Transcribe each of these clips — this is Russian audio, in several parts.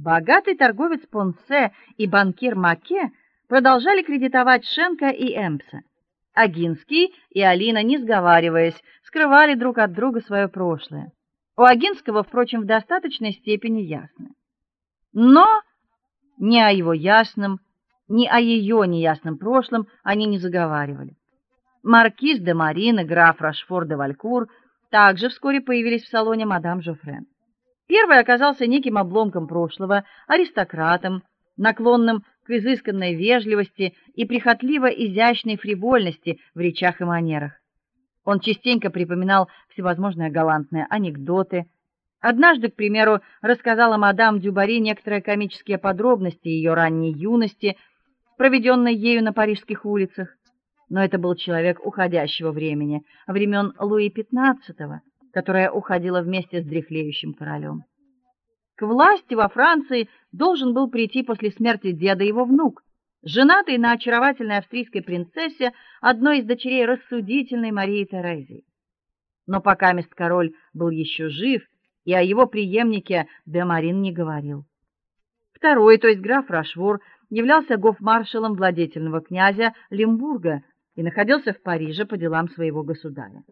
Богатый торговец Понсе и банкир Маке продолжали кредитовать Шенка и Эмпса. Агинский и Алина, не сговариваясь, скрывали друг от друга свое прошлое. У Агинского, впрочем, в достаточной степени ясно. Но ни о его ясном, ни о ее неясном прошлом они не заговаривали. Маркиз де Марин и граф Рашфор де Валькур также вскоре появились в салоне мадам Жофрен. Первый оказался неким обломком прошлого, аристократом, наклонным к изысканной вежливости и прихотливо изящной фривольности в речах и манерах. Он частенько припоминал всевозможные галантные анекдоты. Однажды, к примеру, рассказала мадам Дюбари некоторые комические подробности ее ранней юности, проведенной ею на парижских улицах. Но это был человек уходящего времени, времен Луи XV, которое уходило вместе с дряхлеющим королем. К власти во Франции должен был прийти после смерти деда его внук, женатый на очаровательной австрийской принцессе, одной из дочерей рассудительной Марии Терезии. Но пока мест король был еще жив, и о его преемнике де Марин не говорил. Второй, то есть граф Рашвор, являлся гофмаршалом владетельного князя Лимбурга и находился в Париже по делам своего государя.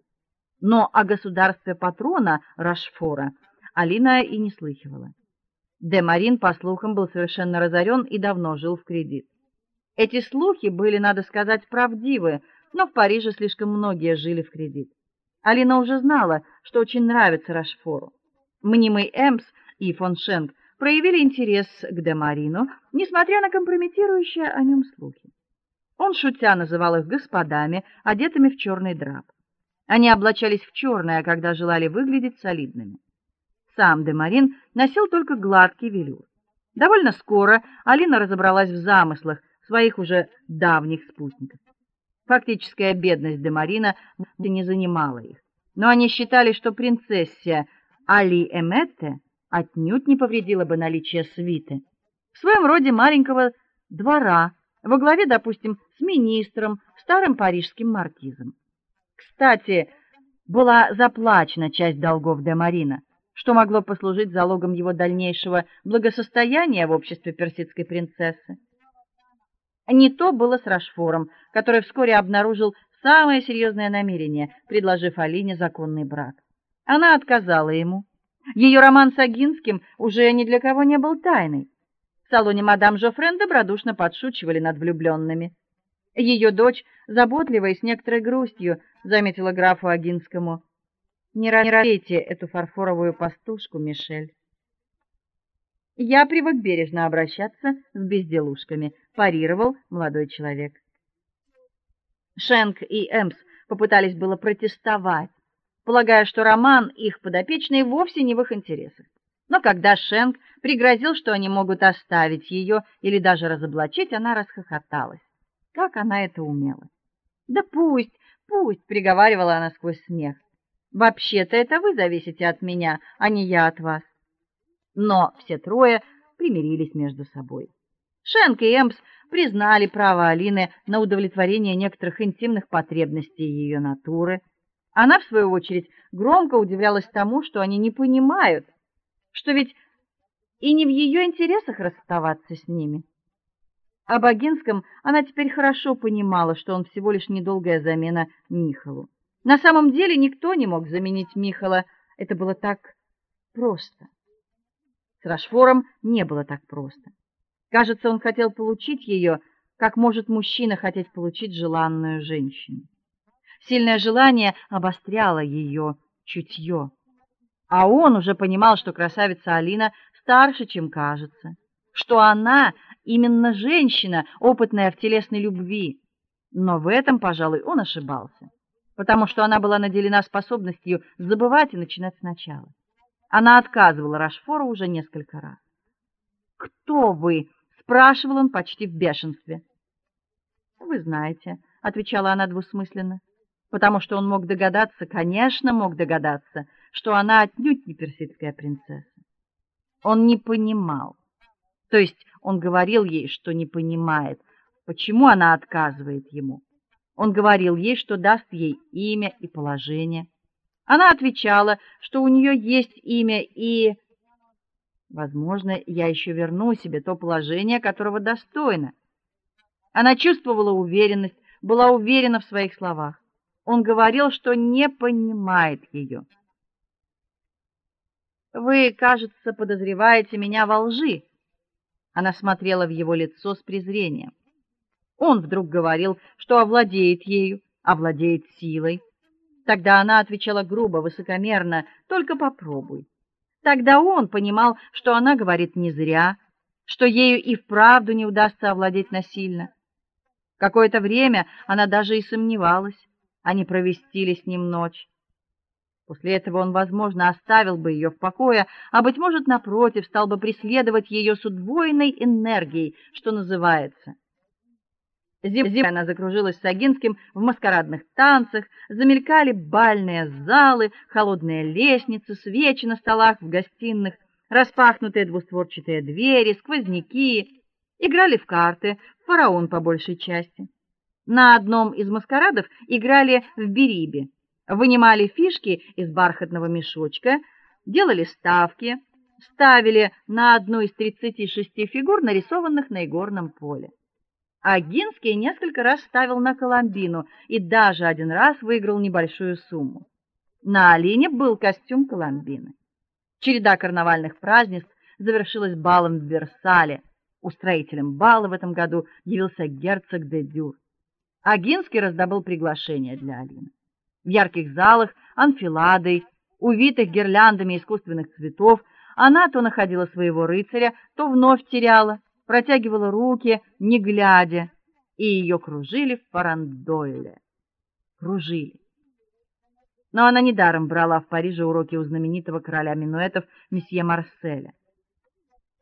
Но о государстве патрона Рашфора Алина и не слыхивала. Де Марин, по слухам, был совершенно разорен и давно жил в кредит. Эти слухи были, надо сказать, правдивы, но в Париже слишком многие жили в кредит. Алина уже знала, что очень нравится Рашфору. Мнимый Эмс и фон Шенк проявили интерес к Де Марину, несмотря на компрометирующие о нем слухи. Он шутя называл их господами, одетыми в черный драп. Они облачались в черное, когда желали выглядеть солидными. Сам де Марин носил только гладкий велюр. Довольно скоро Алина разобралась в замыслах своих уже давних спутников. Фактическая бедность де Марина не занимала их, но они считали, что принцессе Али Эметте отнюдь не повредило бы наличие свиты, в своем роде маленького двора, во главе, допустим, с министром, старым парижским маркизом. Кстати, была заплачена часть долгов де Марина, что могло послужить залогом его дальнейшего благосостояния в обществе персидской принцессы. Не то было с Рашфором, который вскоре обнаружил самое серьезное намерение, предложив Алине законный брак. Она отказала ему. Ее роман с Агинским уже ни для кого не был тайной. В салоне мадам Жофрен добродушно подшучивали над влюбленными. Ее дочь, заботливая и с некоторой грустью, заметила графу Агинскому: "Не ранейте эту фарфоровую пастушку, Мишель". Я привык бережно обращаться с безделушками, парировал молодой человек. Шенк и Эмс попытались было протестовать, полагая, что роман их подопечной вовсе не в их интересах. Но когда Шенк пригрозил, что они могут оставить ее или даже разоблачить, она расхохоталась. Как она это умела? Да пусть, пусть, приговаривала она сквозь смех. Вообще-то это вы зависите от меня, а не я от вас. Но все трое примирились между собой. Шенк и Эмс признали право Алины на удовлетворение некоторых интимных потребностей ее натуры. Она в свою очередь громко удивлялась тому, что они не понимают, что ведь и не в ее интересах расставаться с ними. О Богинском она теперь хорошо понимала, что он всего лишь недолгая замена Михалу. На самом деле никто не мог заменить Михала, это было так просто. С Рашфором не было так просто. Кажется, он хотел получить ее, как может мужчина хотеть получить желанную женщину. Сильное желание обостряло ее чутье. А он уже понимал, что красавица Алина старше, чем кажется, что она именно женщина, опытная в телесной любви. Но в этом, пожалуй, он ошибался, потому что она была наделена способностью забывать и начинать сначала. Она отказывала Рашфору уже несколько раз. "Кто вы?" спрашивал он почти в бешенстве. "Вы знаете", отвечала она двусмысленно, потому что он мог догадаться, конечно, мог догадаться, что она отнюдь не персидская принцесса. Он не понимал. То есть он говорил ей, что не понимает, почему она отказывает ему. Он говорил ей, что даст ей имя и положение. Она отвечала, что у нее есть имя и Возможно, я еще верну себе то положение, которого достойна. Она чувствовала уверенность, была уверена в своих словах. Он говорил, что не понимает ее. Вы, кажется, подозреваете меня во лжи. Она смотрела в его лицо с презрением. Он вдруг говорил, что овладеет ею, овладеет силой. Тогда она отвечала грубо, высокомерно: "Только попробуй". Тогда он понимал, что она говорит не зря, что ею и вправду не удастся овладеть насильно. Какое-то время она даже и сомневалась, а не провести ли с ним ночь. После этого он, возможно, оставил бы ее в покое, а быть может, напротив, стал бы преследовать ее с удвоенной энергией, что называется. Зимой она закружилась с Агинским в маскарадных танцах, замелькали бальные залы, холодные лестницы, свечи на столах в гостиных, распахнутые двустворчатые двери, сквозняки, играли в карты, фараон по большей части. На одном из маскарадов играли в бериби, вынимали фишки из бархатного мешочка, делали ставки, ставили на одну из 36 фигур, нарисованных на игорном поле. Агинский несколько раз ставил на Коломбину и даже один раз выиграл небольшую сумму. На Алине был костюм Коломбины. Череда карнавальных празднеств завершилась балом в Версале. Устроителем бала в этом году явился герцог де Дюр. Агинский раздобыл приглашение для Алины. В ярких залах, анфиладой, увитых гирляндами искусственных цветов, она то находила своего рыцаря, то вновь теряла протягивала руки, не глядя, и ее кружили в фарандоле. Кружили. Но она недаром брала в Париже уроки у знаменитого короля минуэтов месье Марселя.